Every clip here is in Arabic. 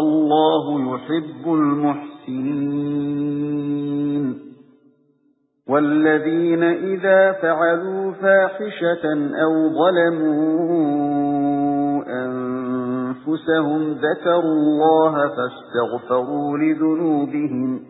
وَاللَّهُ يُحِبُّ الْمُحْسِنِينَ. وَالَّذِينَ إِذَا فَعَلُوا فَاحِشَةً أَوْ ظَلَمُوا أَنفُسَهُمْ ذَكَرُوا اللَّهَ فَاسْتَغْفَرُوا لِذُنُوبِهِمْ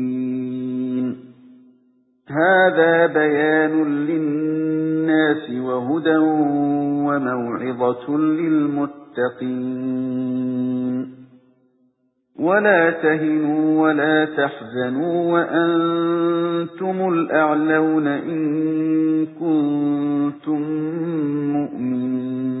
هَذَا بَيَانٌ لِلنَّاسِ وَهُدًى وَمَوْعِظَةٌ لِلْمُتَّقِينَ. وَلَا تَهِنُوا وَلَا تَحْزَنُوا وَأَنتُمُ الْأَعْلَوْنَ إِن كُنتُم مُّؤْمِنِينَ.